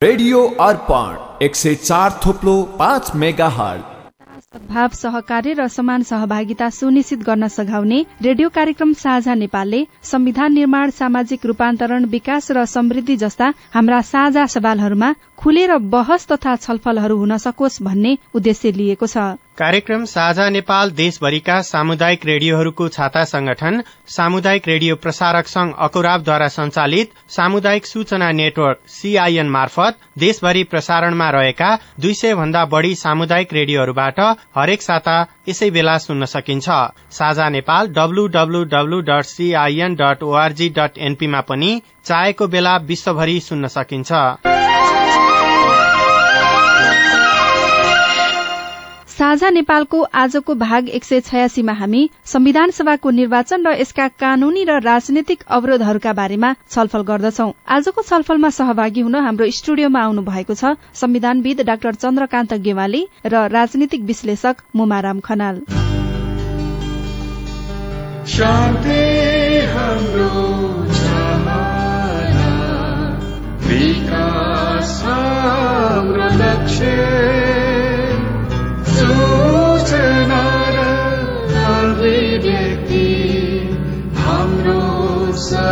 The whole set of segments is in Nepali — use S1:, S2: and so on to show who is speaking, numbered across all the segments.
S1: रेडियो अर्पण एक सय चार थोप्लो पाँच मेगा हल
S2: सद्भाव सहकार्य र समान सहभागिता सुनिश्चित गर्न सघाउने रेडियो कार्यक्रम साझा नेपालले संविधान निर्माण सामाजिक रूपान्तरण विकास र समृद्धि जस्ता हाम्रा साझा सवालहरूमा खुलेर बहस तथा छलफलहरू हुन सकोस् भन्ने उद्देश्य लिएको छ।
S3: कार्यक्रम साझा नेपाल देशभरिका सामुदायिक रेडियोहरूको छाता संगठन सामुदायिक रेडियो प्रसारक संघ अकुराबद्वारा संचालित सामुदायिक सूचना नेटवर्क सीआईएन मार्फत देशभरि प्रसारणमा रहेका दुई सय भन्दा बढ़ी सामुदायिक रेडियोहरूबाट हरेक साता यसै बेला सुन्न सकिन्छ। साझा Nepal W W W dot C I N dot O R G dot पनि चाहेको बेला विश्वभरि सुन्न सकिन्छ।
S2: साझा नेपालको आजको भाग एक सय छयासीमा हामी संविधान सभाको निर्वाचन र यसका कानूनी र राजनैतिक अवरोधहरूका बारेमा छलफल गर्दछौ। आजको छलफलमा सहभागी हुन हाम्रो स्टुडियोमा आउनु भएको छ संविधानविद डाक्टर चन्द्रकान्त गेवाली र राजनीतिक विश्लेषक मुमाराम खनाल।
S4: शान्ति हाम्रो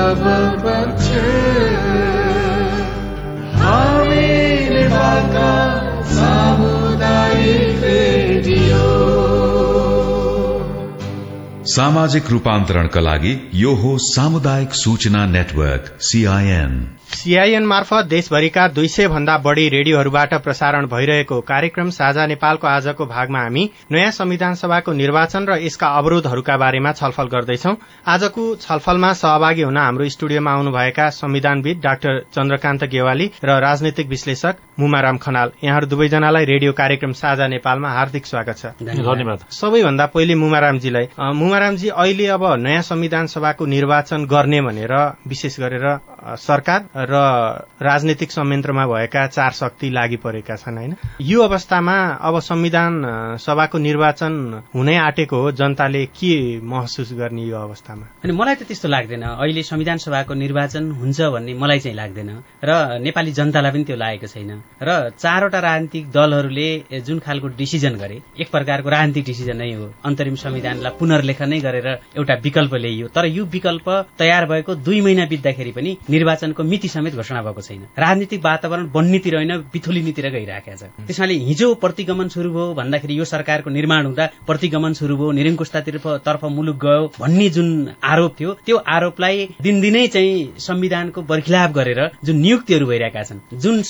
S4: सब पक्ष हामी
S5: सामाजिक रूपान्तरणका लागि यो हो सामुदायिक सूचना नेटवर्क सीआईएन
S3: सीआईएन मार्फत देशभरिका दुई सय भन्दा बढ़ी रेडियोहरूबाट प्रसारण भइरहेको कार्यक्रम साझा नेपालको आजको भागमा हामी नयाँ संविधान सभाको निर्वाचन र यसका अवरोधहरूका बारेमा छलफल गर्दैछौ। आजको छलफलमा सहभागी हुन हाम्रो स्टुडियोमा आउनुभएका संविधानविद डाक्टर चन्द्रकान्त गेवाली र राजनैतिक विश्लेषक मुमाराम खनाल। यहाँहरू दुवैजनालाई रेडियो कार्यक्रम साझा नेपालमा हार्दिक स्वागत छ।
S6: धन्यवाद।
S3: सबैभन्दा पहिले मुमारामजीलाई अ, मुमारामजी अहिले अब नयाँ संविधान सभाको निर्वाचन गर्ने भनेर विशेष गरेर सरकार र राजनीतिक संयन्त्रमा भएका चार शक्ति लागि परेका छन् होइन? यो अवस्थामा अब संविधान सभाको निर्वाचन हुनै आँटेको हो। जनताले के महसुस गर्ने यो अवस्थामा?
S6: अनि मलाई त त्यस्तो लाग्दैन। अहिले संविधान सभाको निर्वाचन हुन्छ भन्ने मलाई चाहिँ लाग्दैन। र नेपाली जनतालाई पनि त्यो लागेको छैन। र चारवटा राजनीतिक दलहरूले जुन खालको डिसिजन गरे एक प्रकारको राजनीतिक डिसिजन नै हो। अन्तरिम संविधानलाई पुनर्लेखनै गरेर एउटा विकल्प ल्याइयो। तर यो विकल्प तयार भएको दुई महिना बित्दाखेरि पनि निर्वाचनको मिति समेत घोषणा भएको छैन। राजनीतिक वातावरण बन्नेतिर होइन बिथुलिनीतिर गइरहेको छ। त्यसमाले हिजो प्रतिगमन शुरू भयो भन्दाखेरि यो सरकारको निर्माण हुँदा प्रतिगमन शुरू भयो निरङ्कुशतातर्फ तर्फ मुलुक गयो भन्ने जुन आरोप थियो त्यो आरोपलाई दिनदिनै चाहिँ संविधानको बर्खिलाप गरेर जुन नियुक्तिहरू भइरहेका छन् जुन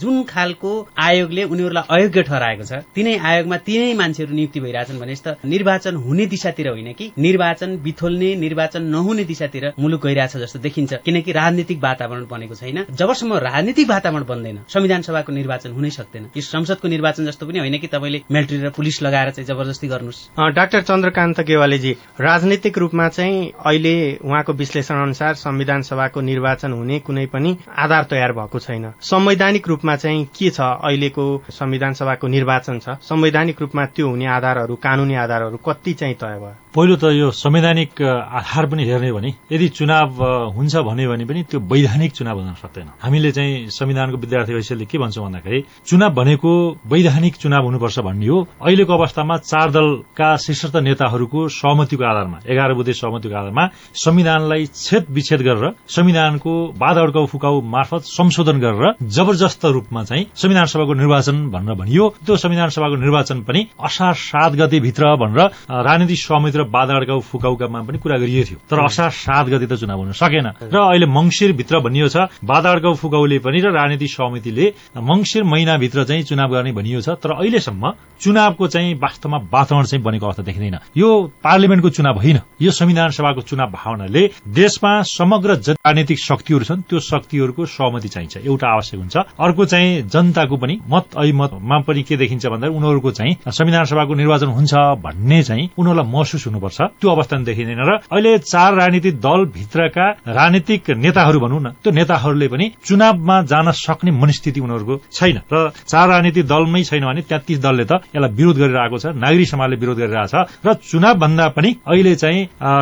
S6: जुन खालको आयोगले उनीहरूलाई अयोग्य ठहराएको छ तिनै आयोगमा तिनै मान्छेहरू नियुक्ति भइरहेछन् भने त निर्वाचन हुने दिशातिर होइन कि निर्वाचन बिथोल्ने निर्वाचन नहुने दिशातिर मुलुक गइरहेछ जस्तो देखिन्छ। किनकि राजनीतिक वातावरण बनेको छैन। जबसम्म राजनीतिक वातावरण बन्दैन संविधान सभाको निर्वाचन हुनै सक्दैन। यो संसदको निर्वाचन जस्तो पनि होइन कि तपाईँले मिलिट्री र पुलिस लगाएर चाहिँ जबरजस्ती गर्नुहोस्।
S3: डाक्टर चन्द्रकान्त गेवालीजी राजनीतिक रूपमा चाहिँ अहिले उहाँको विश्लेषण अनुसार संविधान सभाको निर्वाचन हुने कुनै पनि आधार तयार भएको छैन। संवैधानिक रूपमा चाहिँ के छ? अहिलेको संविधान सभाको निर्वाचन छ। संवैधानिक रूपमा त्यो हुने आधारहरू कानूनी आधारहरू कति चाहिँ तय भयो?
S7: पहिलो त यो संवैधानिक आधार पनि हेर्ने भने यदि चुनाव हुन्छ भन्यो भने पनि त्यो वैधानिक चुनाव हुन सक्दैन। हामीले चाहिँ संविधानको विद्यार्थी हैसियतले के भन्छौँ भन्दाखेरि चुनाव भनेको वैधानिक चुनाव हुनुपर्छ भन्ने हो। अहिलेको अवस्थामा चार दलका शीर्षस्थ नेताहरूको सहमतिको आधारमा एघार बुधे सहमतिको आधारमा संविधानलाई छेद विच्छेद गरेर संविधानको बाध अड्काउ फुकाउ मार्फत संशोधन गरेर जबरजस्त रूपमा चाहिँ संविधान सभाको निर्वाचन भनेर भनियो। त्यो संविधान सभाको निर्वाचन पनि असार सात गते भित्र भनेर राजनीतिक समिति बाधा अड्काउ फुकाउकामा पनि कुरा गरिएको थियो। तर असार सात गते त चुनाव हुन सकेन। र अहिले मंगिर भित्र भनियो छ। बाधा अड्काउ फुकाउले पनि र राजनीतिक समितिले मंगिर महिनाभित्र चाहिँ चुनाव गर्ने भनियो छ। तर अहिलेसम्म चुनावको चाहिँ वास्तवमा वातावरण चाहिँ बनेको अवस्था देखिँदैन। यो पार्लियामेन्टको चुनाव होइन। यो संविधान सभाको चुनाव भावनाले देशमा समग्र जति राजनीतिक शक्तिहरू छन्। त्यो शक्तिहरूको सहमति चाहिन्छ। एउटा आवश्यक हुन्छ। अर्को चाहिँ जनताको पनि मत ऐमतमा पनि के देखिन्छ भन्दा उनीहरूको चाहिँ संविधान सभाको निर्वाचन हुन्छ भन्ने चाहिँ उनीहरूलाई महसुस हुन हुनुपर्छ त्यो अवस्था देखिँदैन र अहिले चार राजनीतिक दलभित्रका राजनीतिक नेताहरू भनौँ न त्यो नेताहरूले पनि चुनावमा जान सक्ने मनस्थिति उनीहरूको छैन। र चार राजनीतिक दलमै छैन भने त्यहाँ तीस दलले त यसलाई विरोध गरिरहेको छ नागरिक समाजले विरोध गरिरहेछ र चुनाव भन्दा पनि अहिले चाहिँ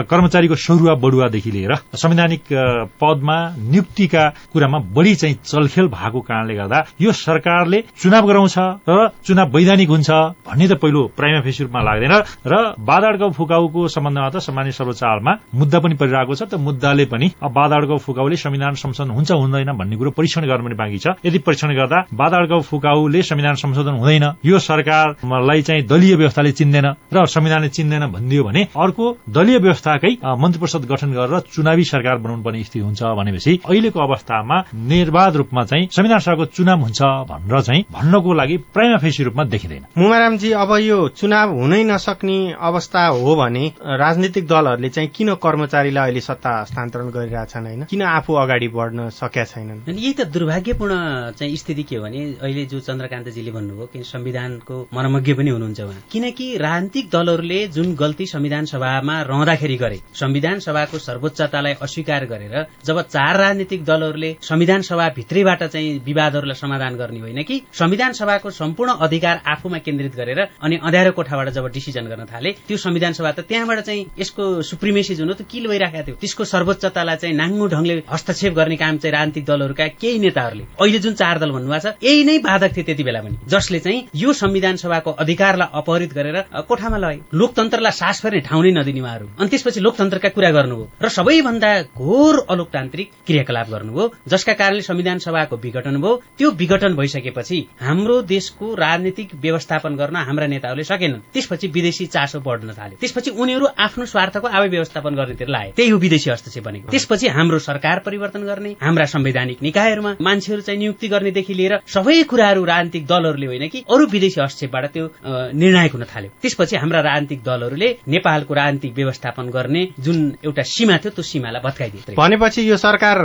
S7: कर्मचारीको सरुवा बढुवादेखि लिएर संवैधानिक पदमा नियुक्तिका कुरामा बढी चाहिँ चलखेल भएको कारणले गर्दा यो सरकारले चुनाव गराउँछ र चुनाव वैधानिक हुन्छ भन्ने त पहिलो प्राइमा रूपमा लाग्दैन। र बादाडगाउँ फुकाउको सम्बन्धमा त सामान्य सर्वोच्च मुद्दा पनि परिरहेको छ त मुद्दाले पनि अब फुकाउले संविधान संशोधन हुन्छ हुँदैन भन्ने कुरो परीक्षण गर्न पनि बाँकी छ। यदि परीक्षण गर्दा बादाडगाउँ फुकाउले संविधान संशोधन हुँदैन यो सरकारलाई चाहिँ दलीय व्यवस्थाले चिन्दैन र संविधानले चिन्दैन भनिदियो भने अर्को दलीय व्यवस्थाकै मन्त्री परिषद गठन गरेर चुनावी सरकार बनाउनु पर्ने स्थिति हुन्छ भनेपछि अहिलेको अवस्थामा निर्वाध रूपमा चाहिँ संविधान सभाको चुनाव हुन्छ भनेर चाहिँ भन्नको लागि प्राइमा फेसी रूपमा देखिँदैन।
S3: मुमारामजी अब यो चुनाव हुनै नसक्ने अवस्था हो भने राजनीतिक दलहरूले चाहिँ किन कर्मचारीलाई अहिले सत्ता हस्तान्तरण गरिरहेछन् होइन? किन आफू अगाडि बढ्न सकेका छैनन्?
S6: यही त दुर्भाग्यपूर्ण चाहिँ स्थिति के हो भने अहिले जो चन्द्रकान्तजीले भन्नुभयो कि संविधानको मर्मज्ञ पनि हुनुहुन्छ उहाँ। किनकि राजनीतिक दलहरूले जुन गल्ती संविधान सभामा रहँदाखेरि गरे संविधान सभाको सर्वोच्चतालाई अस्वीकार गरेर जब चार राजनीतिक दलहरूले संविधान सभा भित्रैबाट चाहिँ विवादहरूलाई समाधान गर्ने होइन कि संविधान सभाको सम्पूर्ण अधिकार आफूमा केन्द्रित गरेर अनि अँध्यारो कोठाबाट जब डिसिजन गर्न थाले त्यो संविधान सभा त त्यहाँबाट चाहिँ यसको सुप्रिमेसी जुन हो त्यो किल भइरहेको थियो। त्यसको सर्वोच्चतालाई चाहिँ नाङ्गो ढङ्गले हस्तक्षेप गर्ने काम चाहिँ राजनीतिक दलहरूका केही नेताहरूले अहिले जुन चार दल भन्नुभएको छ यही नै बाधक थियो त्यति बेला पनि जसले चाहिँ यो संविधान सभाको अधिकारलाई अपहरित गरेर कोठामा लगे लोकतन्त्रलाई सास फेर्ने ठाउँ नै नदिने उहाँहरू। अनि त्यसपछि लोकतन्त्रका कुरा गर्नुभयो र सबैभन्दा घोर अलोकतान्त्रिक क्रियाकलाप गर्नुभयो जसका कारणले संविधान सभाको विघटन भयो। त्यो विघटन भइसकेपछि हाम्रो देशको राजनीतिक व्यवस्थापन गर्न हाम्रा नेताहरूले सकेनन्। त्यसपछि विदेशी चासो बढ्न थाल्यो। त्यसपछि उनीहरू आफ्नो स्वार्थको आवाज व्यवस्थापन गर्नेतिर लाए त्यही हो विदेशी हस्तक्षेप भनेको त्यसपछि हाम्रो सरकार परिवर्तन गर्ने हाम्रा संवैधानिक निकायहरूमा मान्छेहरू चाहिँ नियुक्ति गर्नेदेखि लिएर सबै कुराहरू राजनीतिक दलहरूले होइन कि अरू विदेशी हस्तक्षेपबाट त्यो निर्णायक हुन थाल्यो। त्यसपछि हाम्रा राजनीतिक दलहरूले नेपालको राजनीतिक व्यवस्थापन गर्ने जुन एउटा सीमा थियो त्यो सीमालाई भत्काइदिए
S3: भनेपछि यो सरकार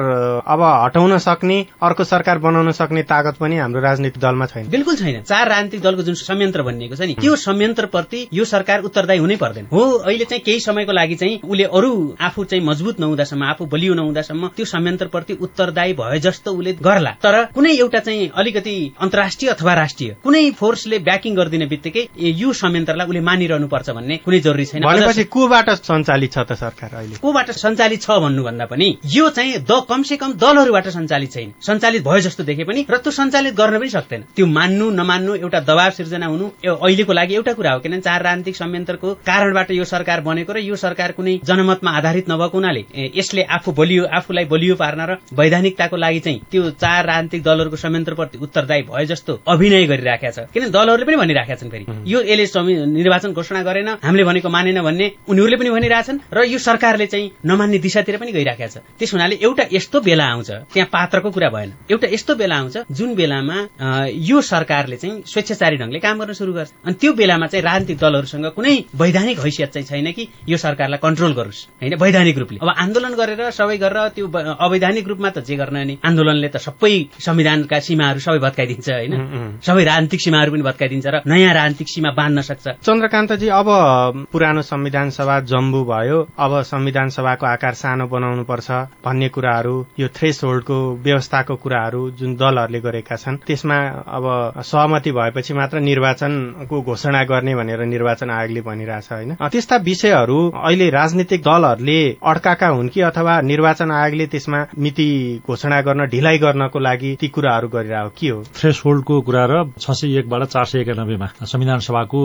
S3: अब हटाउन सक्ने अर्को सरकार बनाउन सक्ने तागत पनि हाम्रो राजनीतिक दलमा छैन।
S6: बिल्कुल छैन। चार राजनीतिक दलको जुन संयन्त्र भनिएको छ नि त्यो संयन्त्रप्रति यो सरकार उत्तरदायी हुनै पर्दैन। हो अहिले चाहिँ केही समयको लागि चाहिँ उसले अरू आफू चाहिँ मजबुत नहुँदासम्म आफू बलियो नहुँदासम्म त्यो संयन्त्रप्रति उत्तरदायी भए जस्तो उसले गर्ला। तर कुनै एउटा चाहिँ अलिकति अन्तर्राष्ट्रिय अथवा राष्ट्रिय कुनै फोर्सले ब्याकिङ गरिदिने बित्तिकै यो संयन्त्रलाई उसले मानिरहनु पर्छ भन्ने कुनै जरुरी छैन।
S3: भनेपछि कोबाट सञ्चालित छ त सरकार अहिले?
S6: कोबाट सञ्चालित छ भन्नुभन्दा पनि यो चाहिँ द कमसे कम दलहरूबाट सञ्चालित छैन। सञ्चालित भयो जस्तो देखे पनि र त्यो सञ्चालित गर्न पनि सक्दैन। त्यो मान्नु नमान्नु एउटा दबाव सिर्जना हुनु अहिलेको लागि एउटा कुरा हो किनभने चार राजनीतिक संयन्त्रको कारणबाट यो सरकार बनेको र यो सरकार कुनै जनमतमा आधारित नभएको हुनाले यसले आफू बलियो आफूलाई बलियो पार्न र वैधानिकताको लागि चाहिँ त्यो चार राजनीतिक दलहरूको संयन्त्रप्रति उत्तरदायी भयो जस्तो अभिनय गरिराखेका छ। किन दलहरूले पनि भनिराखेका छन् फेरि यो यसले निर्वाचन घोषणा गरेन हामीले भनेको मानेन भन्ने उनीहरूले पनि भनिरहेछन् र यो सरकारले चाहिँ नमान्ने दिशातिर पनि गइराखेको छ। त्यस हुनाले एउटा यस्तो बेला आउँछ त्यहाँ पात्रको कुरा भएन। एउटा यस्तो बेला आउँछ जुन बेलामा यो सरकारले चाहिँ स्वेच्छाचारी ढङ्गले काम गर्न सुरु गर्छ। अनि त्यो बेलामा चाहिँ राजनीतिक दलहरूसँग कुनै वैधानिक हैसियत चाहिँ छैन कि यो सरकारलाई कन्ट्रोल गरोस्। होइन? वैधानिक रूपले। अब आन्दोलन गरेर सबै गरेर त्यो अवैधानिक रूपमा त जे गर्न नि आन्दोलनले त सबै संविधानका सीमाहरू सबै भत्काइदिन्छ होइन? सबै राजनीतिक सीमाहरू पनि भत्काइदिन्छ र नयाँ राजनीतिक सीमा बाँध्न सक्छ।
S3: चन्द्रकान्तजी अब पुरानो संविधान सभा जम्बु भयो। अब संविधान सभाको आकार सानो बनाउनु पर्छ भन्ने कुराहरू यो थ्रेस होल्डको व्यवस्थाको कुराहरू जुन दलहरूले गरेका छन् त्यसमा अब सहमति भएपछि मात्र निर्वाचनको घोषणा गर्ने भनेर निर्वाचन आयोगले भनिरहेछ होइन? त्यस्ता विषयहरू अहिले राजनीतिक दलहरूले अड्काएका हुन् कि अथवा निर्वाचन आयोगले त्यसमा मिति घोषणा गर्न ढिलाइ गर्नको लागि ती कुराहरू गरिरहेको के हो?
S7: थ्रेस होल्डको कुरा र छ सय एकबाट चार सय एकानब्बेमा संविधान सभाको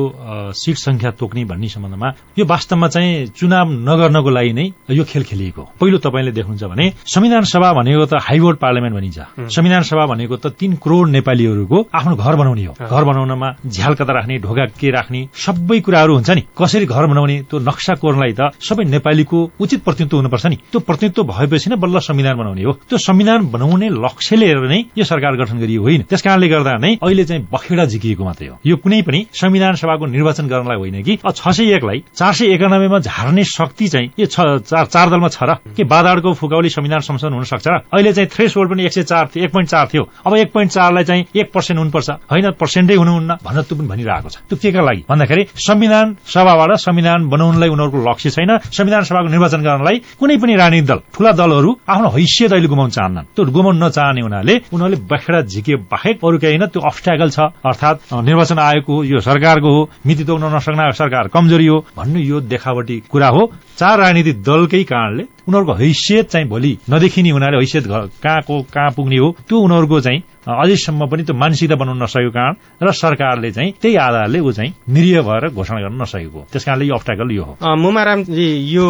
S7: सिट संख्या तोक्ने भन्ने सम्बन्धमा यो वास्तवमा चाहिँ चुनाव नगर्नको लागि नै यो खेल खेलिएको पहिलो तपाईँले देख्नुहुन्छ भने संविधान सभा भनेको त हाइवोर्ड पार्लियामेन्ट भनिन्छ। संविधान सभा भनेको त तीन करोड़ नेपालीहरूको आफ्नो घर बनाउने हो। घर बनाउनमा झ्याल कता राख्ने ढोका के राख्ने सबै कुराहरू हुन्छ नि। कसरी घर बनाउने त्यो नक्सा कोर्नलाई त सबै नेपालीको उचित प्रतिनिधित्व हुनुपर्छ नि। त्यो प्रतिनिधित्व भएपछि नै बल्ल संविधान बनाउने हो। त्यो संविधान बनाउने लक्ष्य लिएर नै यो सरकार गठन गरियो होइन। त्यस कारणले गर्दा नै अहिले चाहिँ बखेडा झिकिएको मात्रै हो। यो कुनै पनि संविधान सभाको निर्वाचन गर्नलाई होइन कि छ सय एकलाई चार सय एकानब्बेमा झार्ने शक्ति चाहिँ यो चार दलमा छ र। के बाधाडको फुकाउली संविधान संशोधन हुन सक्छ अहिले चाहिँ थ्रेस होल्ड पनि एक सय चार थियो एक पोइन्ट चार थियो। अब एक पोइन्ट चारलाई चाहिँ एक पर्सेन्ट हुनुपर्छ। होइन पर्सेन्टै हुनुहुन्न भनेर त्यो पनि भनिरहेको छ। त्यो का लागि? भन्दाखेरि संविधान सभाबाट संविधान संविधान बनाउनलाई उनीहरूको लक्ष्य छैन। संविधान सभाको निर्वाचन गर्नलाई कुनै पनि राजनीतिक दल ठूला दलहरू आफ्नो हैसियत अहिले गुमाउन चाहन्नन्। त्यो गुमाउन नचाहने हुनाले उनीहरूले बखेडा झिके बाहेक अरू केही होइन त्यो अब्सट्याकल छ। अर्थात् निर्वाचन आयोगको यो सरकारको हो मिति तोक्न नसक्ने सरकार कमजोरी हो भन्नु यो देखावटी कुरा हो। चार राजनीतिक दलकै कारणले उनीहरूको हैसियत चाहिँ भोलि नदेखिने हुनाले हैसियत कहाँको कहाँ पुग्ने हो त्यो उनीहरूको चाहिँ अझैसम्म पनि त्यो मानसिकता बनाउन नसकेको कारण र सरकारले चाहिँ त्यही आधारले ऊ चाहिँ निरीह भएर घोषणा गर्न नसकेको त्यस कारणले यो अब्सटाकल यो हो।
S3: मुमारामजी यो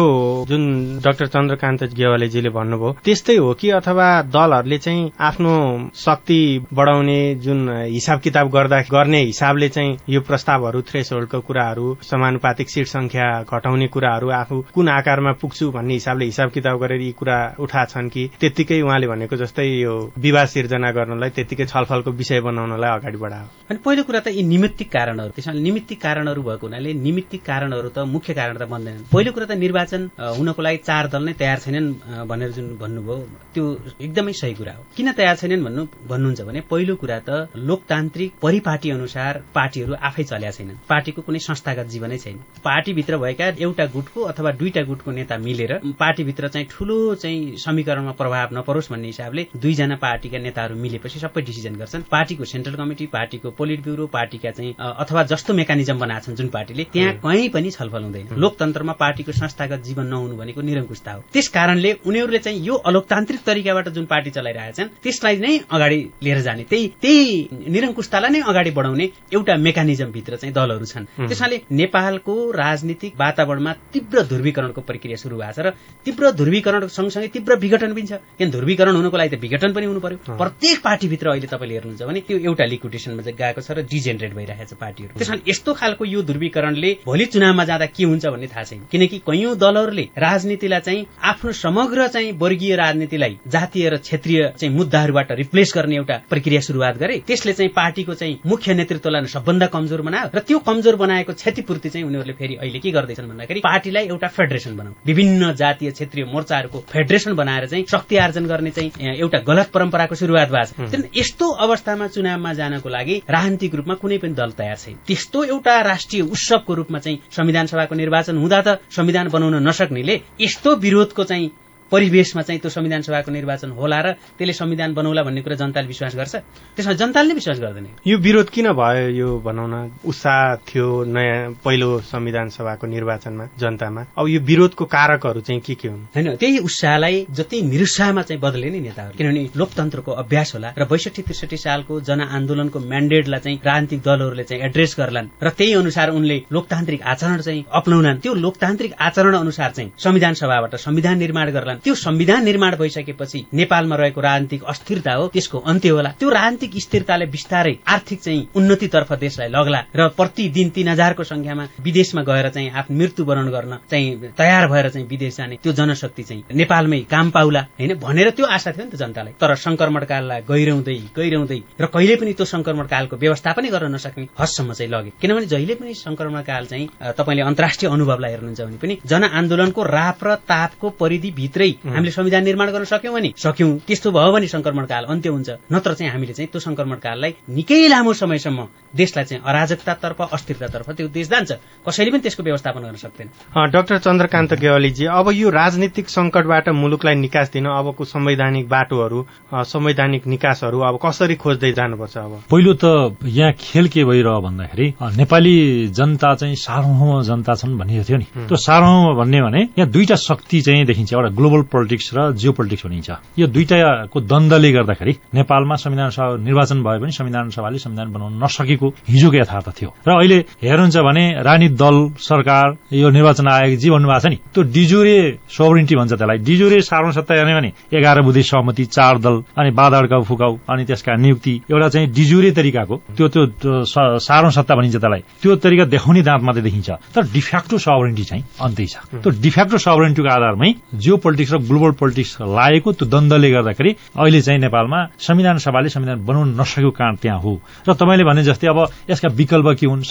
S3: जुन डाक्टर चन्द्रकान्त गेवालीजीले भन्नुभयो त्यस्तै हो कि अथवा दलहरूले चाहिँ आफ्नो शक्ति बढाउने जुन हिसाब किताब गर्दा गर्ने हिसाबले चाहिँ यो प्रस्तावहरू थ्रेस होल्डको कुराहरू समानुपातिक सिट संख्या घटाउने कुराहरू आफू कुन आकारमा पुग्छु भन्ने हिसाबले हिसाब किताब गरेर यी कुरा उठाछन् कि त्यत्तिकै उहाँले भनेको जस्तै यो विवाद सिर्जना गर्नलाई त्यतिकै छलफलको विषय बनाउनलाई अगाडि बढायो
S6: अनि पहिलो कुरा त यी निमित्तिक कारणहरू। त्यसमा निमित्तिक कारणहरू भएको हुनाले निमित्तिक कारणहरू त मुख्य कारण त बन्दैनन्। पहिलो कुरा त निर्वाचन हुनको लागि चार दल नै तयार छैनन् भनेर जुन भन्नुभयो त्यो एकदमै सही कुरा हो। किन तयार छैनन् भन्नु भन्नुहुन्छ भने पहिलो कुरा त लोकतान्त्रिक परिपाटी अनुसार पार्टीहरू आफै चल्या छैनन्। पार्टीको कुनै संस्थागत जीवनै छैन। पार्टीभित्र भएका एउटा गुटको अथवा दुईटा गुटको नेता मिलेर पार्टीभित्र चाहिँ ठूलो चाहिँ समीकरणमा प्रभाव नपरोस् भन्ने हिसाबले दुईजना पार्टीका नेताहरू मिलेपछि सबै डिसिजन गर्छन्। पार्टीको सेन्ट्रल कमिटी पार्टीको पोलिट ब्युरो पार्टीका चाहिँ अथवा जस्तो मेकानिजम बनाएको छन् जुन पार्टीले त्यहाँ कहीँ पनि छलफल हुँदैन। लोकतन्त्रमा पार्टीको संस्थागत जीवन नहुनु भनेको निरङ्कुशता हो। त्यस कारणले उनीहरूले चाहिँ यो अलोकतान्त्रिक तरिकाबाट जुन पार्टी चलाइरहेछन् त्यसलाई नै अगाडि लिएर जाने त्यही त्यही निरङ्कुशतालाई नै अगाडि बढाउने एउटा मेकानिजम भित्र चाहिँ दलहरू छन्। त्यसैले नेपालको राजनीतिक वातावरणमा तीव्र ध्रुवीकरणको प्रक्रिया सुरु भएको छ र तीव्र ध्रुवीकरण सँगसँगै तीव्र विघटन पनि छ। किन ध्रुवीकरण हुनुको लागि त विघटन पनि हुनु पर्यो। प्रत्येक पार्टीभित्र अहिले तपाईँले हेर्नुहुन्छ भने त्यो एउटा लिक्विडेसनमा चाहिँ गएको छ र डिजेनरेट भइरहेको छ पार्टीहरू। त्यसमा यस्तो खालको यो ध्रुवीकरणले भोलि चुनावमा जाँदा के हुन्छ भन्ने थाहा छैन। किनकि कैयौं दलहरूले राजनीतिलाई चाहिँ आफ्नो समग्र चाहिँ वर्गीय राजनीतिलाई जातीय र क्षेत्रीय चाहिँ मुद्दाहरूबाट रिप्लेस गर्ने एउटा प्रक्रिया सुरुवात गरे त्यसले चाहिँ पार्टीको चाहिँ मुख्य नेतृत्वलाई सबभन्दा कमजोर बनायो र त्यो कमजोर बनाएको क्षतिपूर्ति चाहिँ उनीहरूले फेरि अहिले के गर्दैछन् भन्दाखेरि पार्टीलाई एउटा फेडरेसन बनाऊ। विभिन्न जातीय क्षेत्रीय मोर्चाहरूको फेडरेसन बनाएर चाहिँ शक्ति आर्जन गर्ने चाहिँ एउटा गलत परम्पराको सुरुवात भएको छ। यस्तो अवस्थामा चुनावमा जानको लागि राजनीतिक रूपमा कुनै पनि दल तयार छैन। त्यस्तो एउटा राष्ट्रिय उत्सवको रूपमा चाहिँ संविधान सभाको निर्वाचन हुँदा त संविधान बनाउन नसक्नेले यस्तो विरोधको चाहिँ परिवेशमा चाहिँ त्यो संविधान सभाको निर्वाचन होला र त्यसले संविधान बनाउला भन्ने कुरा जनताले विश्वास गर्छ? त्यसमा जनताले नै विश्वास गर्दैन।
S3: यो विरोध किन भयो यो बनाउन उत्साह थियो नयाँ पहिलो संविधान सभाको निर्वाचनमा जनतामा। अब यो विरोधको कारकहरू चाहिँ के के हुन्?
S6: होइन त्यही उत्साहलाई जति निरुत्साहमा चाहिँ बदले नि नेताहरू। किनभने लोकतन्त्रको अभ्यास होला र बैसठी त्रिसठी सालको जनआन्दोलनको म्यान्डेटलाई चाहिँ राजनीतिक दलहरूले चाहिँ एड्रेस गर्लान् र त्यही अनुसार उनले लोकतान्त्रिक आचरण चाहिँ अप्नाउलान्। त्यो लोकतान्त्रिक आचरण अनुसार चाहिँ संविधान सभाबाट संविधान निर्माण गर्लान्। त्यो संविधान निर्माण भइसकेपछि नेपालमा रहेको राजनीतिक अस्थिरता हो त्यसको अन्त्य होला। त्यो राजनीतिक स्थिरताले बिस्तारै आर्थिक चाहिँ उन्नतितर्फ देशलाई लग्ला र प्रतिदिन तीन हजारको संख्यामा विदेशमा गएर चाहिँ आफ्नो मृत्युवरण गर्न चाहिँ तयार भएर चाहिँ विदेश जाने त्यो जनशक्ति चाहिँ नेपालमै काम पाउला होइन? भनेर त्यो आशा थियो नि त जनतालाई। तर संक्रमणकाललाई गहिराउँदै गहिराउँदै र कहिले पनि त्यो संक्रमणकालको व्यवस्थापनै गर्न नसक्ने हदसम्म चाहिँ लगे। किनभने जहिले पनि संक्रमणकाल चाहिँ तपाईँले अन्तर्राष्ट्रिय अनुभवलाई हेर्नुहुन्छ भने पनि जनआन्दोलनको राप र तापको परिधि भित्रै हामीले संविधान निर्माण गर्न सक्यौँ भने सक्यौँ। त्यस्तो भयो भने संक्रमण काल अन्त्य हुन्छ। नत्र चाहिँ हामीले चाहिँ त्यो संक्रमण काललाई निकै लामो समयसम्म देशलाई चाहिँ अराजकतातर्फ अस्थिरतातर्फ त्यो देश जान्छ कसैले पनि त्यसको व्यवस्थापन गर्न सक्दैन।
S3: डाक्टर चन्द्रकान्त गेवालीजी अब यो राजनीतिक संकटबाट मुलुकलाई निकास दिन अबको संवैधानिक बाटोहरू संवैधानिक निकासहरू अब कसरी खोज्दै जानुपर्छ अब?
S7: पहिलो त यहाँ खेल के भइरह भन्दाखेरि नेपाली जनता चाहिँ सार्वभौम जनता छन् भनिएको थियो नि। त्यो सार्वभौम भन्ने भने यहाँ दुईटा शक्ति चाहिँ देखिन्छ। एउटा ग्लोबल ग्लोबल पोलिटिक्स र जियो पोलिटिक्स भनिन्छ यो दुईटाको द्वन्दले गर्दाखेरि नेपालमा संविधान सभा निर्वाचन भए पनि संविधान सभाले संविधान बनाउन नसकेको हिजोको यथार्थ थियो। र अहिले हेर्नुहुन्छ भने रानी दल सरकार यो निर्वाचन आयोग जे भन्नुभएको छ नि। त्यो डिजुरे सोभरिन्टी भन्छ त्यसलाई। डिजुरे सार्वजनिक सत्ता हेर्ने भने एघार बुधे सहमति चार दल अनि बाधाड्काउ फुकाउ अनि त्यसका नियुक्ति। एउटा चाहिँ डिजुरे तरिकाको त्यो त्यो सार्वजनिक सत्ता भनिन्छ त्यसलाई। त्यो तरिका देखाउने दाँत मात्रै देखिन्छ। तर डिफ्याक्टो सोभरिन्टी चाहिँ अन्तै छ। त्यो डिफ्याक्टो सोभरिन्टीको आधारमै जियो पोलिटिक्स पोलिटिक्स र ग्लोबल पोलिटिक्स लागेको त्यो द्वन्दले गर्दाखेरि अहिले चाहिँ नेपालमा संविधान सभाले संविधान बनाउन नसकेको कारण त्यहाँ हो। र तपाईँले भने जस्तै अब यसका विकल्प के हुन्?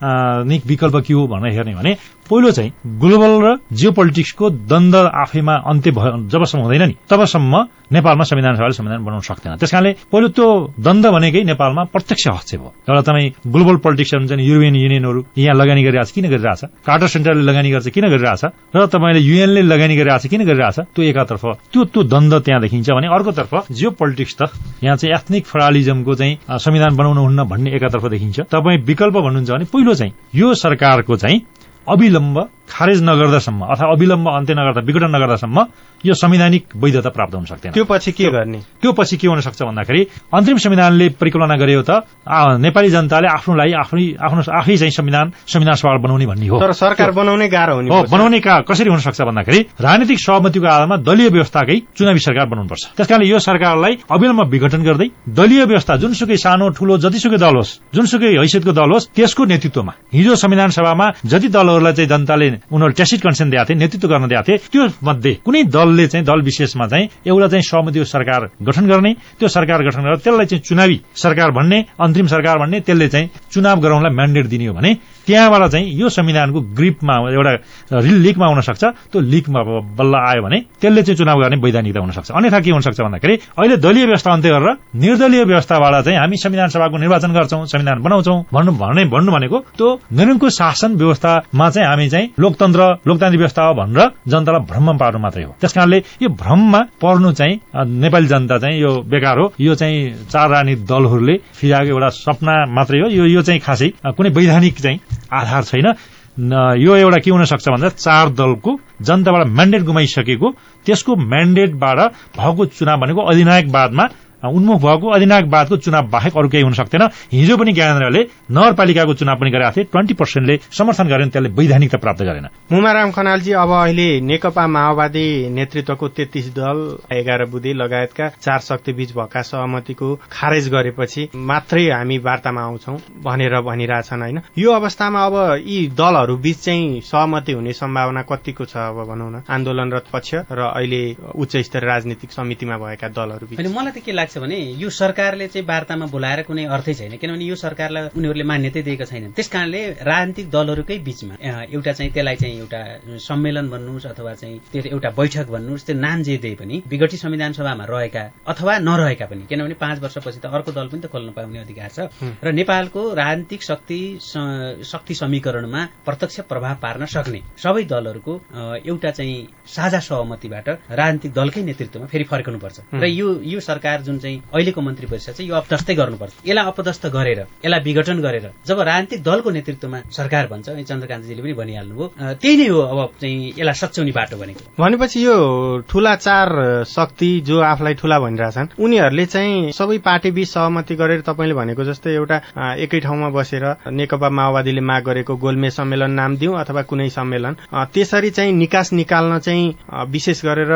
S7: संविधानिक विकल्प के हो भनेर हेर्ने भने पहिलो चाहिँ ग्लोबल र जियो पोलिटिक्सको द्वन्द आफैमा अन्त्य जबसम्म हुँदैन नि तबसम्म नेपालमा संविधान सभाले संविधान बनाउन सक्दैन। त्यस कारणले पहिलो त्यो द्वन्द भनेकै नेपालमा प्रत्यक्ष हस्तक्षेप हो एउटा तपाईँ ग्लोबल पोलिटिक्स हुन्छ युरोपियन युनियनहरू यहाँ लगानी गरिरहेको छ किन गरिरहेछ? कार्टर सेन्टरले लगानी गर्छ किन गरिरहेछ? र तपाईँले युएनले लगानी गरिरहेछ किन गरिरहेछ? त्यो एकातर्फ त्यो त्यो द्वन्द त्यहाँ देखिन्छ भने अर्कोतर्फ जियो पोलिटिक्स त यहाँ चाहिँ एथनिक फेडरलिजमको चाहिँ संविधान बनाउनु हुन्न भन्ने एकातर्फ देखिन्छ। तपाईँ विकल्प भन्नुहुन्छ भने पहिलो चाहिँ यो सरकारको चाहिँ अविलम्ब खारेज नगर्दासम्म अथवा अविलम्ब अन्त्य नगर्दा विघटन नगर्दासम्म यो संवैधानिक वैधता प्राप्त हुन सक्दैन।
S3: त्यो पछि के गर्ने?
S7: त्यो पछि के हुन सक्छ भन्दाखेरि अन्तरिम संविधानले परिकल्पना गर्यो त नेपाली जनताले आफ्नो लागि आफ्नै आफ्नो आफै चाहिँ संविधान संविधान सभा बनाउने भन्ने हो।
S3: तर सरकार बनाउनै गाह्रो हुने
S7: हो। बनाउने का कसरी हुन सक्छ भन्दाखेरि राजनीतिक सहमतिको आधारमा दलीय व्यवस्थाकै चुनावी सरकार बनाउनुपर्छ त्यसकारणले यो सरकारलाई अविलम्ब विघटन गर्दै दलीय व्यवस्था जुनसुकै सानो ठूलो जतिसुकै दल होस् जुनसुकै हैसियतको दल होस् त्यसको नेतृत्वमा हिजो संविधान सभामा जति दलहरूलाई चाहिँ जनताले उनीहरू ट्यासिट कन्सेन्ट दिएको थिए नेतृत्व गर्न दिएको थिए त्यो मध्ये कुनै दलले चाहिँ दल विशेषमा चाहिँ एउटा चाहिँ सहमति सरकार गठन गर्ने त्यो सरकार गठन गरेर त्यसलाई चाहिँ चुनावी सरकार भन्ने अन्तरिम सरकार भन्ने त्यसले चाहिँ चुनाव गराउनलाई म्यान्डेट दिने हो भने त्यहाँबाट चाहिँ यो संविधानको ग्रिपमा एउटा लिकमा हुन सक्छ त्यो लिकमा बल्ल आयो भने त्यसले चाहिँ चुनाव गर्ने वैधानिकता हुन सक्छ अन्यथा के हुन सक्छ भन्दाखेरि अहिले दलीय व्यवस्था अन्त्य गरेर निर्दलीय व्यवस्थाबाट चाहिँ हामी संविधान सभाको निर्वाचन गर्छौं संविधान बनाउँछौं भन्नु भने भन्नु भनेको त्यो निरङ्कुश शासन व्यवस्थामा चाहिँ हामी चाहिँ लोकतन्त्र लोकतान्त्रिक व्यवस्था हो भनेर जनतालाई भ्रममा पार्नु मात्रै हो। त्यस कारणले यो भ्रममा पर्नु चाहिँ नेपाली जनता चाहिँ यो बेकार हो। यो चाहिँ चार राजनीतिक दलहरूले फिजाएको एउटा सपना मात्रै हो। यो यो चाहिँ खासै कुनै वैधानिक चाहिँ आधार छैन। यो एउटा के हुन सक्छ भन्दा चार दलको जनताबाट म्यान्डेट गुमाइसकेको त्यसको म्यान्डेटबाट भएको चुनाव भनेको अधिनायकवादमा उन्मुख भएको अधिनायकवादको चुनाव बाहेक अरू केही हुन सक्दैन। हिजो पनि ज्ञानेन्द्रले नगरपालिकाको चुनाव पनि गरेका थिए ट्वेन्टी पर्सेन्टले समर्थन गरेन त्यसले वैधानिकता प्राप्त गरेन।
S3: मुमाराम खनालजी अब अहिले नेकपा माओवादी नेतृत्वको तेत्तीस दल एघार बुधे लगायतका चार शक्ति बीच भएका सहमतिको खारेज गरेपछि मात्रै हामी वार्तामा आउँछौ भनेर भनिरहेछन् होइन? यो अवस्थामा अब यी दलहरू बीच चाहिँ सहमति हुने सम्भावना कतिको छ अब भनौँ न? आन्दोलनरत पक्ष र अहिले उच्च स्तरीय राजनीतिक समितिमा भएका दलहरू बीच
S6: मलाई त के लाग्छ भने यो सरकारले चाहिँ वार्तामा बोलाएर कुनै अर्थै छैन। किनभने यो सरकारलाई उनीहरूले मान्यतै दिएका छैनन् त्यस कारणले राजनीतिक दलहरूकै बीचमा एउटा चाहिँ त्यसलाई चाहिँ एउटा सम्मेलन भन्नुहोस् अथवा चाहिँ त्यो एउटा बैठक भन्नुहोस् त्यो नाम जे दिए पनि विघटित संविधान सभामा रहेका अथवा नरहेका पनि किनभने पाँच वर्षपछि त अर्को दल पनि त खोल्न पाउने अधिकार छ। र नेपालको राजनीतिक शक्ति शक्ति समीकरणमा प्रत्यक्ष प्रभाव पार्न सक्ने सबै दलहरूको एउटा चाहिँ साझा सहमतिबाट राजनीतिक दलकै नेतृत्वमा फेरि फर्कनुपर्छ। र यो यो सरकार जुन चाहिँ अहिलेको मन्त्री परिषद छ यो अपदस्तै गर्नुपर्छ। यसलाई अपदस्थ गरेर यसलाई विघटन गरेर जब राजनीतिक दलको नेतृत्वमा सरकार भन्छ अनि चन्द्रकान्तजीले पनि भनिहाल्नुभयो त्यही नै हो अब चाहिँ यसलाई सच्याउने बाटो भनेको।
S3: भनेपछि यो ठूला चार शक्ति जो आफूलाई ठूला भनिरहेछन् उनीहरूले चाहिँ सबै पार्टी बीच सहमति गरेर तपाईँले भनेको जस्तै एउटा एकै ठाउँमा बसेर नेकपा माओवादीले माग गरेको गोलमेज सम्मेलन नाम दिउँ अथवा कुनै सम्मेलन त्यसरी चाहिँ निकास निकाल्न चाहिँ विशेष गरेर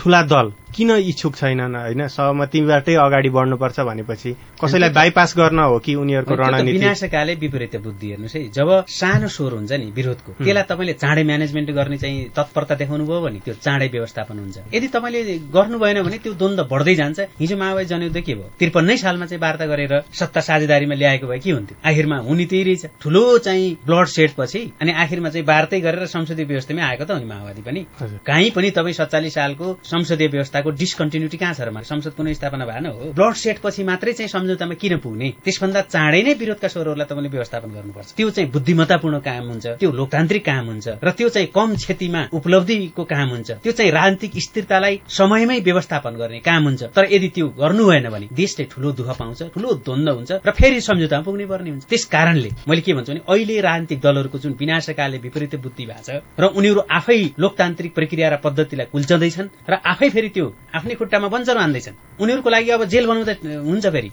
S3: ठूला दल किन इच्छुक छैनन् होइन? सहमतिबाटै अगाडि बढ्नुपर्छ भनेपछि कसैलाई बाइपास गर्न हो कि उनीहरूको रणनीति?
S6: विनाशकाले विपरीत बुद्धि हेर्नुहोस् है। जब सानो स्वर हुन्छ नि विरोधको त्यसलाई तपाईँले चाँडै म्यानेजमेन्ट गर्ने चाहिँ तत्परता देखाउनु भयो भने त्यो चाँडै व्यवस्थापन हुन्छ। यदि तपाईँले गर्नु भएन भने त्यो द्वन्द बढ्दै जान्छ। हिजो माओवादी जनयुद्ध के भयो? त्रिपन्नै सालमा चाहिँ वार्ता गरेर सत्ता साझेदारीमा ल्याएको भए के हुन्थ्यो? आखिरमा हुने त्यही रहेछ। ठुलो चाहिँ ब्लड सेट पछि अनि आखिरमा चाहिँ वार्तै गरेर संसदीय व्यवस्थामै आएको त हो नि माओवादी पनि। कहीँ पनि तपाईँ सत्तालिस सालको संसदीय व्यवस्थाको डिसकन्टिन्युटी कहाँ छ र संसद पुनः भएन हो। ब्लड सेट पछि मात्रै चाहिँ सम्झौतामा किन पुग्ने? त्यसभन्दा चाँडै नै विरोधका स्वरहरूलाई तपाईँले व्यवस्थापन गर्नुपर्छ। त्यो चाहिँ बुद्धिमत्तापूर्ण काम हुन्छ त्यो लोकतान्त्रिक काम हुन्छ र त्यो चाहिँ कम क्षतिमा उपलब्धिको काम हुन्छ। त्यो चाहिँ राजनीतिक स्थिरतालाई समयमै व्यवस्थापन गर्ने काम हुन्छ। तर यदि त्यो गर्नु भएन भने देशले ठुलो दुःख पाउँछ ठुलो द्वन्द हुन्छ र फेरि सम्झौतामा पुग्ने पर्ने हुन्छ। त्यस कारणले मैले के भन्छु भने अहिले राजनीतिक दलहरूको जुन विनाशकाले विपरीत बुद्धि भएको छ र उनीहरू आफै लोकतान्त्रिक प्रक्रिया र पद्धतिलाई कुल्चँदैछन् र आफै फेरि त्यो आफ्नै खुट्टामा बन्जर मान्दैछन् उनीहरूको लागि अब जेल बनाउँदा हुन्छ फेरि।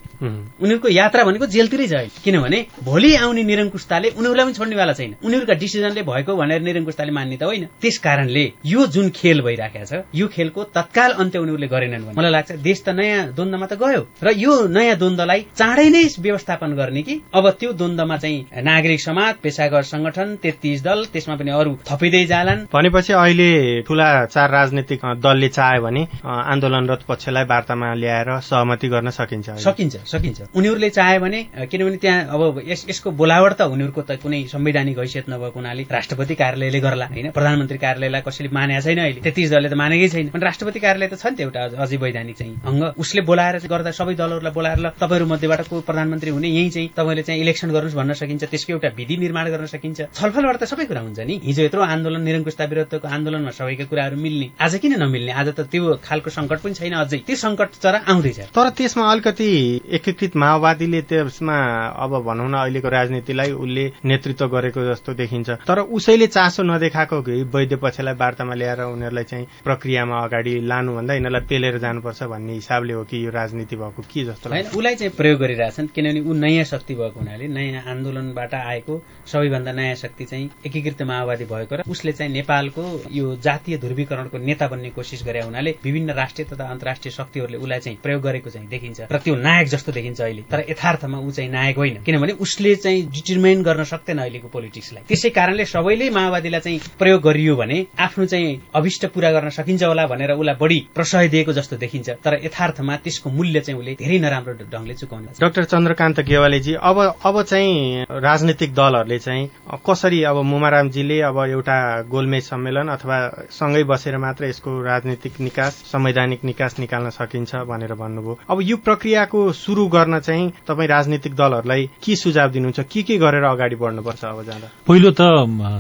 S6: उनीहरूको यात्रा भनेको जेलतिरै छ किनभने भोलि आउने निरङ्कुशताले उनीहरूलाई पनि छोड्नेवाला छैन। उनीहरूका डिसिजनले भएको भनेर निरङ्कुशताले मान्ने त होइन। त्यस कारणले यो जुन खेल भइराखेको छ यो खेलको तत्काल अन्त्य उनीहरूले गरेनन् भने। मलाई लाग्छ देश त नयाँ द्वन्द्वमा त गयो। र यो नयाँ द्वन्द्वलाई चाँडै नै व्यवस्थापन गर्ने कि? अब त्यो द्वन्द्वमा चाहिँ नागरिक समाज पेसागर संगठन तेत्तिस दल त्यसमा पनि अरू थपिँदै जालान्।
S3: भनेपछि अहिले ठूला चार राजनीतिक दलले चाह्यो भने आन्दोलनरत पक्षलाई वार्तामा ल्याएर सहमति गर्न सकिन्छ?
S6: सकिन्छ सकिन्छ। उनीहरूले चाह्यो भने किनभने त्यहाँ अब यस यसको बोलावट त उनीहरूको त कुनै संवैधानिक हैसियत नभएको हुनाले राष्ट्रपति कार्यालयले गर्ला होइन? प्रधानमन्त्री कार्यालयलाई कसैले मानेको छैन अहिले। तेत्तिस दलले त मानेकै छैन। अनि राष्ट्रपति कार्यालय त छ नि त एउटा अझ- वैधानिक चाहिँ अङ्ग। उसले बोलाएर चाहिँ गर्दा सबै दलहरूलाई बोलाएर तपाईँहरू मध्येबाट को प्रधानमन्त्री हुने यही चाहिँ तपाईँले चाहिँ इलेक्सन गर्नुहोस् भन्न सकिन्छ त्यसको एउटा विधि निर्माण गर्न सकिन्छ। छलफलबाट त सबै कुरा हुन्छ नि। हिजो यत्रो आन्दोलन निरङ्कुशता विरुद्धको आन्दोलनमा सबैका कुराहरू मिल्ने आज किन नमिल्ने? आज त त्यो खालको सङ्कट पनि छैन अझै। त्यो सङ्कट चरा आउँदैछ
S3: तर त्यसमा अलिकति एकीकृत माओवादीले त्यसमा अब भनौँ न अहिलेको राजनीतिलाई उसले नेतृत्व गरेको जस्तो देखिन्छ। तर उसैले चासो नदेखाएको वैद्य पक्षलाई वार्तामा ल्याएर उनीहरूलाई चाहिँ प्रक्रियामा अगाडि लानुभन्दा यिनीहरूलाई पेलेर जानुपर्छ भन्ने हिसाबले हो कि यो राजनीति भएको के जस्तो
S6: होइन
S3: लाग्छ?
S6: उसलाई चाहिँ प्रयोग गरिरहेछन् किनभने ऊ नयाँ शक्ति भएको हुनाले नयाँ आन्दोलनबाट आएको सबैभन्दा नयाँ शक्ति चाहिँ एकीकृत माओवादी भएको र उसले चाहिँ नेपालको यो जातीय ध्रुवीकरणको नेता बन्ने कोसिस गरे हुनाले विभिन्न राष्ट्रिय तथा अन्तर्राष्ट्रिय शक्तिहरूले उसलाई चाहिँ प्रयोग गरेको चाहिँ देखिन्छ र त्यो नायक जस्तो देखिन्छ अहिले। तर यथार्थमा ऊ चाहिँ नायक होइन। किनभने उसले चाहिँ डिटर्माइन गर्न सक्दैन अहिलेको पोलिटिक्सलाई। त्यसै कारणले सबैले माओवादीलाई चाहिँ प्रयोग गरियो भने आफ्नो चाहिँ अभिष्ट पूरा गर्न सकिन्छ होला भनेर उसलाई बढी प्रशय दिएको जस्तो देखिन्छ। तर यथार्थमा त्यसको मूल्य चाहिँ उसले धेरै नराम्रो ढङ्गले चुकाउन सक्छ।
S3: डाक्टर चन्द्रकान्त गेवालीजी अब अब चाहिँ राजनीतिक दलहरूले चाहिँ कसरी अब मुमारामजीले अब एउटा गोलमेज सम्मेलन अथवा सँगै बसेर मात्र यसको राजनीतिक निकास संवैधानिक निकास निकाल्न सकिन्छ भनेर भन्नुभयो। अब यो प्रक्रियाको सुरु गर्न चाहिँ तपाईँ राजनीतिक दलहरूलाई के सुझाव दिनुहुन्छ? के के गरेर अगाडि बढ्नुपर्छ अब जाँदा?
S7: पहिलो त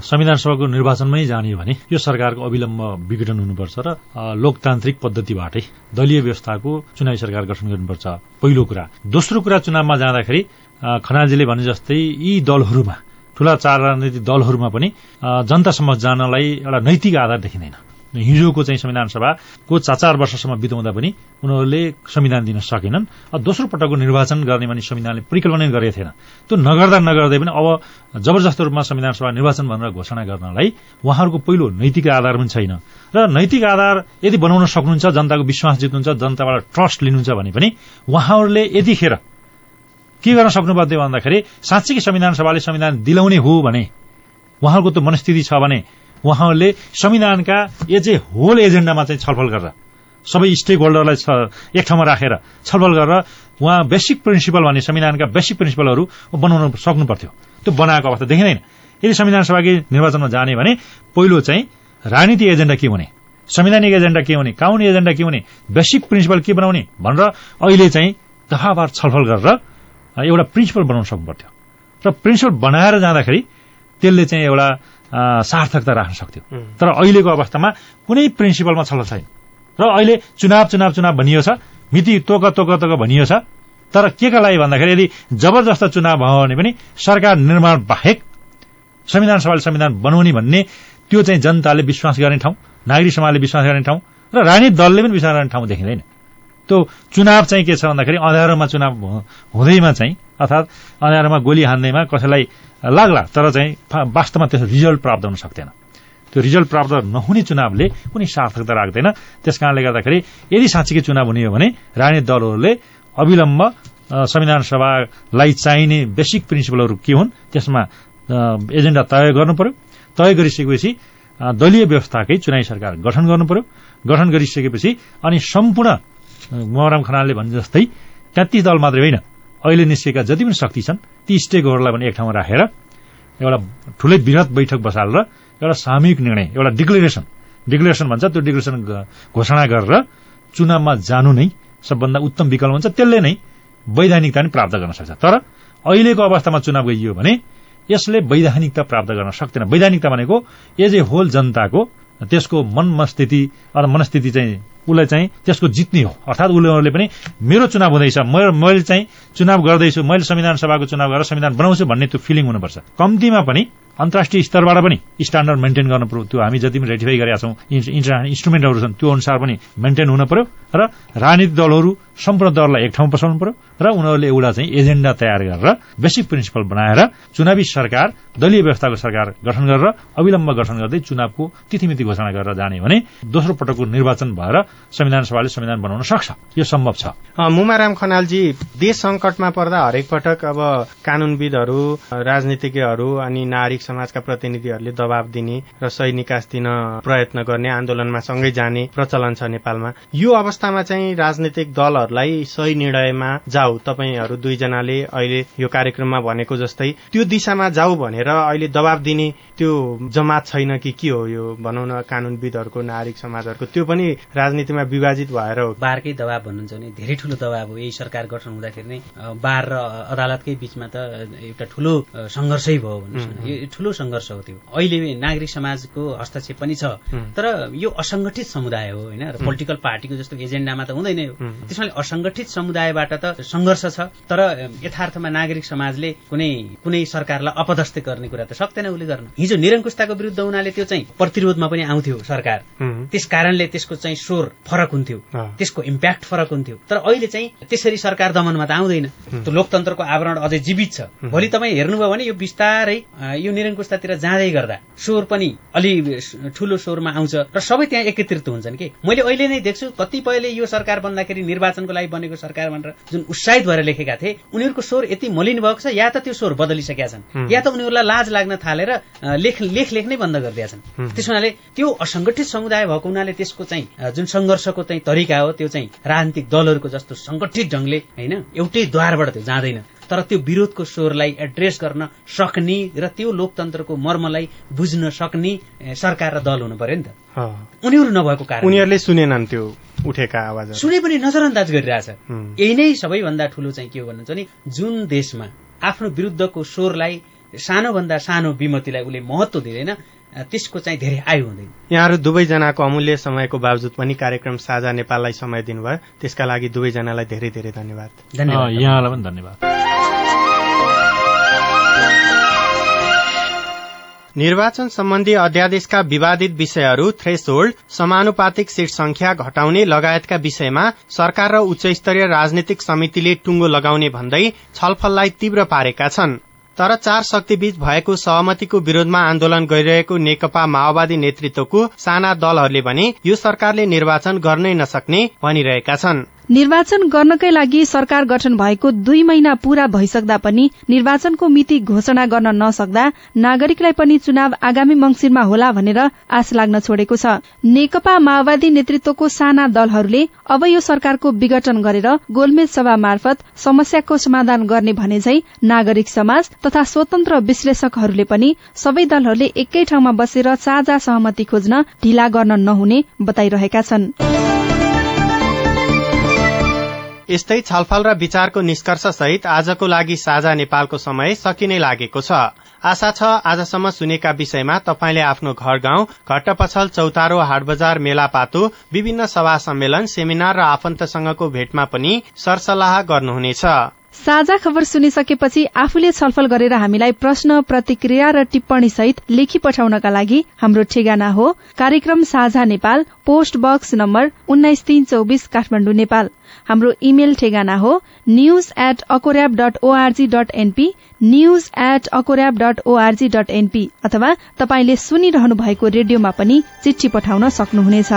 S7: संविधान सभाको निर्वाचनमै जाने भने यो सरकारको अविलम्ब विघटन हुनुपर्छ र लोकतान्त्रिक पद्धतिबाटै दलीय व्यवस्थाको चुनावी सरकार गठन गर्नुपर्छ। पहिलो कुरा। दोस्रो कुरा चुनावमा जाँदाखेरि अ, खनालजीले भने जस्तै यी दलहरूमा ठूला चार राजनैतिक दलहरूमा पनि जनतासम्म जानलाई एउटा नैतिक आधार देखिँदैन। हिजोको चाहिँ संविधान सभाको चार चार वर्षसम्म बिताउँदा पनि उनीहरूले संविधान दिन सकेनन्। दोस्रो पटकको निर्वाचन गर्ने भने संविधानले परिकल्पना गरेको थिएन। त्यो नगर्दा नगर्दै पनि अब जबरजस्त रूपमा संविधान सभा निर्वाचन भनेर घोषणा गर्नलाई उहाँहरूको पहिलो नैतिक आधार पनि छैन। र नैतिक आधार यदि बनाउन सक्नुहुन्छ जनताको विश्वास जित्नुहुन्छ जनताबाट ट्रस्ट लिनुहुन्छ भने पनि उहाँहरूले यतिखेर के गर्न सक्नुभयो भन्दाखेरि साँच्चीकै संविधान सभाले संविधान दिलाउने हो भने उहाँहरूको त्यो मनस्थिति छ भने उहाँहरूले संविधानका एज होल एजेन्डामा चाहिँ छलफल गरेर सबै स्टेक होल्डरलाई एक ठाउँमा राखेर छलफल गरेर उहाँ बेसिक प्रिन्सिपल भन्ने संविधानका बेसिक प्रिन्सिपलहरू बनाउन सक्नु पर्थ्यो त्यो बनाएको अवस्था देखिँदैन। यदि संविधान सभाकै निर्वाचनमा जाने भने पहिलो चाहिँ राजनीतिक एजेन्डा के हुने संवैधानिक एजेन्डा के हुने कानुनी एजेन्डा के हुने बेसिक प्रिन्सिपल के बनाउने भनेर अहिले चाहिँ दफाबार छलफल गरेर एउटा प्रिन्सिपल बनाउन सक्नु पर्थ्यो र प्रिन्सिपल बनाएर जाँदाखेरि त्यसले चाहिँ एउटा सार्थकता राख्न सक्थ्यो। तर अहिलेको अवस्थामा कुनै प्रिन्सिपलमा छलफल छैन। र अहिले चुनाव चुनाव चुनाव भनियो छ। मिति तोक तोक तोक भनियो छ। तर के का लागि भन्दाखेरि यदि जबरजस्त चुनाव भयो भने पनि सरकार निर्माण बाहेक संविधान सभाले संविधान बनाउने भन्ने त्यो चाहिँ जनताले विश्वास गर्ने ठाउँ नागरिक समाजले विश्वास गर्ने ठाउँ र राजनीतिक दलले पनि विश्वास गर्ने ठाउँ देखिँदैन। त्यो चुनाव चाहिँ के छ भन्दाखेरि अँध्यारोमा चुनाव हुँदैमा चाहिँ अर्थात् अँध्यारोमा गोली हान्दैमा कसैलाई लाग्ला तर चाहिँ वास्तवमा त्यसको रिजल्ट प्राप्त हुन सक्दैन। त्यो रिजल्ट प्राप्त नहुने चुनावले कुनै सार्थकता राख्दैन। त्यस कारणले गर्दाखेरि यदि साँच्चीकै चुनाव हुने हो भने राजनीतिक दलहरूले अविलम्ब संविधान सभालाई चाहिने बेसिक प्रिन्सिपलहरू के हुन् त्यसमा एजेन्डा तय गर्नु पर्यो। तय गरिसकेपछि दलीय व्यवस्थाकै चुनावी सरकार गठन गर्नु पर्यो। गठन गरिसकेपछि अनि सम्पूर्ण मोहराम खनालले भने जस्तै तेत्तिस दल मात्रै होइन। अहिले निस्केका जति पनि शक्ति छन् ती स्टेक होल्डरलाई पनि एक ठाउँमा राखेर एउटा ठुलै वृहत बैठक बसालेर एउटा सामूहिक निर्णय एउटा डिक्लेरेसन। डिक्लेरेसन भन्छ त्यो डिक्लेरेसन घोषणा गरेर चुनावमा जानु नै सबभन्दा उत्तम विकल्प हुन्छ त्यसले नै वैधानिकता पनि प्राप्त गर्न सक्छ। तर अहिलेको अवस्थामा चुनाव गइयो भने यसले वैधानिकता प्राप्त गर्न सक्दैन। वैधानिकता भनेको एज ए होल जनताको त्यसको मन मनस्थिति अथवा मनस्थिति चाहिँ उसलाई चाहिँ त्यसको जित्ने हो। अर्थात् उनीहरूले पनि मेरो चुनाव हुँदैछ मैले चाहिँ चुनाव गर्दैछु मैले संविधान सभाको चुनाव गरेर संविधान बनाउँछु भन्ने त्यो फिलिङ हुनुपर्छ। कम्तीमा पनि अन्तर्राष्ट्रिय स्तरबाट पनि स्ट्यान्डर्ड मेन्टेन गर्नु पर्यो त्यो हामी जति पनि रेटिफाई गरेका छौँ इन्स्ट्रुमेन्टहरू छन् त्यो अनुसार पनि मेन्टेन हुन पर्यो। र राजनीतिक दलहरू सम्पूर्ण दललाई एक ठाउँ बसाउनु पर्यो र उनीहरूले एउटा चाहिँ एजेन्डा तयार गरेर बेसिक प्रिन्सिपल बनाएर चुनावी सरकार दलीय व्यवस्थाको सरकार गठन गरेर अविलम्ब गठन गर्दै चुनावको तिथिमिति घोषणा गरेर जाने भने दोस्रो पटकको निर्वाचन भएर संविधान सभाले संविधान बनाउन सक्छ। यो सम्भव छ।
S3: मुमाराम खनालजी देश संकटमा पर्दा हरेक पटक अब कानूनविदहरू राजनीतिज्ञहरू अनि नागरिक समाजका प्रतिनिधिहरूले दबाब दिने र सही निकास दिन प्रयत्न गर्ने आन्दोलनमा सँगै जाने प्रचलन छ नेपालमा। यो अवस्थामा चाहिँ राजनीतिक दलहरूलाई सही निर्णयमा जाऊ। तपाईँहरू दुईजनाले अहिले यो कार्यक्रममा भनेको जस्तै त्यो दिशामा जाऊ भनेर अहिले दबाब दिने त्यो जमात छैन कि के हो यो? भनौँ न कानूनविदहरूको नागरिक समाजहरूको। त्यो पनि राजनीतिमा विभाजित भएर हो।
S6: बारकै दबाब भन्नुहुन्छ भने धेरै ठुलो दबाब हो। यही सरकार गठन हुँदाखेरि नै बार र अदालतकै बीचमा त एउटा ठुलो सङ्घर्षै भयो भन्नुहोस् यो ठुलो सङ्घर्ष हो त्यो। अहिले नागरिक समाजको हस्तक्षेप पनि छ। तर यो असङ्गठित समुदाय हो होइन? र पोलिटिकल पार्टीको जस्तो एजेन्डामा त हुँदैन यो। त्यसमाले असङ्गठित समुदायबाट त सङ्घर्ष छ तर यथार्थमा नागरिक समाजले कुनै कुनै सरकारलाई अपदस्थ गर्ने कुरा त सक्दैन उसले गर्न। हिजो निरङ्कुशताको विरुद्ध उनीहरूले त्यो चाहिँ प्रतिरोधमा पनि आउँथ्यो सरकार। त्यस कारणले त्यसको चाहिँ स्वर फरक हुन्थ्यो। त्यसको इम्प्याक्ट फरक हुन्थ्यो। तर अहिले चाहिँ त्यसरी सरकार दमनमा त आउँदैन। त्यो लोकतन्त्रको आवरण अझै जीवित छ। भोलि तपाईँ हेर्नुभयो भने यो बिस्तारै यो निरङ्कुशतातिर जाँदै गर्दा स्वर पनि अलि ठुलो स्वरमा आउँछ। र सबै त्यहाँ एकत्रित हुन्छन् कि? मैले अहिले नै देख्छु कतिपयले यो सरकार बन्दाखेरि निर्वाचनको लागि बनेको सरकार भनेर जुन उत्साहित भएर लेखेका थिए उनीहरूको स्वर यति मलिन भएको छ या त त्यो स्वर बदलिसकेका छन् या त उनीहरूलाई लाज लाग्न थालेर लेख लेख लेख्नै बन्द गरिदिएका छन्। त्यस हुनाले त्यो असङ्गठित समुदाय भएको हुनाले त्यसको चाहिँ जुन सङ्घर्षको चाहिँ तरिका हो त्यो चाहिँ राजनीतिक दलहरूको जस्तो सङ्गठित ढङ्गले होइन एउटै द्वारबाट त्यो जाँदैन। तर त्यो विरोधको स्वरलाई एड्रेस गर्न सक्ने र त्यो लोकतन्त्रको मर्मलाई बुझ्न सक्ने सरकार र दल हुनु पर्यो नि त। उनीहरू नभएको कारण।
S3: उनीहरूले सुनेनन् त्यो उठेका आवाजहरू।
S6: सुने पनि नजरअन्दाज गरिरहेछ।
S3: हुँ।
S6: यही नै सबैभन्दा ठुलो चाहिँ के हो भन्नुहुन्छ भने जुन देशमा आफ्नो विरुद्धको स्वरलाई सानोभन्दा सानो विमतिलाई उसले महत्व दिँदैन त्यसको चाहिँ धेरै आयु हुँदैन।
S3: यहाँहरू दुवैजनाको अमूल्य समयको बावजुद पनि कार्यक्रम साझा नेपाललाई समय दिनुभयो। त्यसका लागि दुवैजनालाई धेरै धेरै धन्यवाद।
S7: अँ,
S6: धन्यवाद
S7: यहाँलाई पनि धन्यवाद।
S3: निर्वाचन सम्बन्धी अध्यादेशका विवादित विषयहरू थ्रेसहोल्ड समानुपातिक सीट संख्या घटाउने लगायतका विषयमा सरकार र उच्च स्तरीय राजनीतिक समितिले टुङ्गो लगाउने भन्दै छलफललाई तीव्र पारेका छन्। तर चार शक्तिबीच भएको सहमतिको विरोधमा आन्दोलन गरिरहेको नेकपा माओवादी नेतृत्वको साना दलहरूले भने यो सरकारले निर्वाचन गर्नै नसक्ने भनिरहेका छन्।
S2: निर्वाचन गर्नकै लागि सरकार गठन भएको दुई महिना पूरा भइसक्दा पनि निर्वाचनको मिति घोषणा गर्न नसक्दा नागरिकलाई पनि चुनाव आगामी मंगिरमा होला भनेर आश लाग्न छोडेको छ। नेकपा माओवादी नेतृत्वको साना दलहरूले अब यो सरकारको विघटन गरेर गोलमेज सभा मार्फत समस्याको समाधान गर्ने भने झै नागरिक समाज तथा स्वतन्त्र विश्लेषकहरूले पनि सबै दलहरूले एकै ठाउँमा बसेर साझा सहमति खोज्न ढिला गर्न नहुने बताइरहेका छन्।
S3: यस्तै छलफल र विचारको निष्कर्ष सहित आजको लागि साझा नेपालको समय सकिनै लागेको छ। आशा छ आजसम्म सुनेका विषयमा तपाईँले आफ्नो घर गाउँ घट्टपछल चौतारो हाटबजार मेलापातो विभिन्न सभा सम्मेलन सेमिनार र आफन्तसँगको भेटमा पनि सरसल्लाह गर्नुहुनेछ।
S2: साझा खबर सुनिसकेपछि आफूले छलफल गरेर हामीलाई प्रश्न प्रतिक्रिया र टिप्पणी सहित लेखी पठाउनका लागि हाम्रो ठेगाना हो। कार्यक्रम साझा नेपाल पोस्ट बक्स नम्बर उन्नाइस तीन चौबिस काठमाडौँ नेपाल। हाम्रो इमेल ठेगाना हो news at ACORAB dot O R G dot N P news at ACORAB dot O R G dot N P अथवा तपाईँले सुनिरहनु भएको रेडियोमा पनि चिठी पठाउन सक्नुहुनेछ।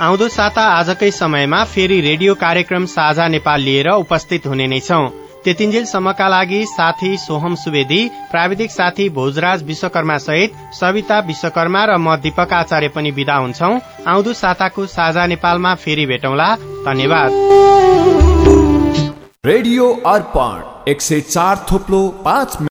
S3: आउँदो साता आजकै समयमा फेरि रेडियो कार्यक्रम साझा नेपाल लिएर उपस्थित हुने नै छौं। त्यतिन्जेलसम्मका लागि साथी सोहम सुवेदी प्राविधिक साथी भोजराज विश्वकर्मा सहित सविता विश्वकर्मा र म दीपक आचार्य पनि विदा हुन्छौ। आउँदो साताको साझा नेपालमा फेरि भेटौँला। धन्यवाद।
S1: रेडियो अर्पण एक सय चार थोप्लो पाँच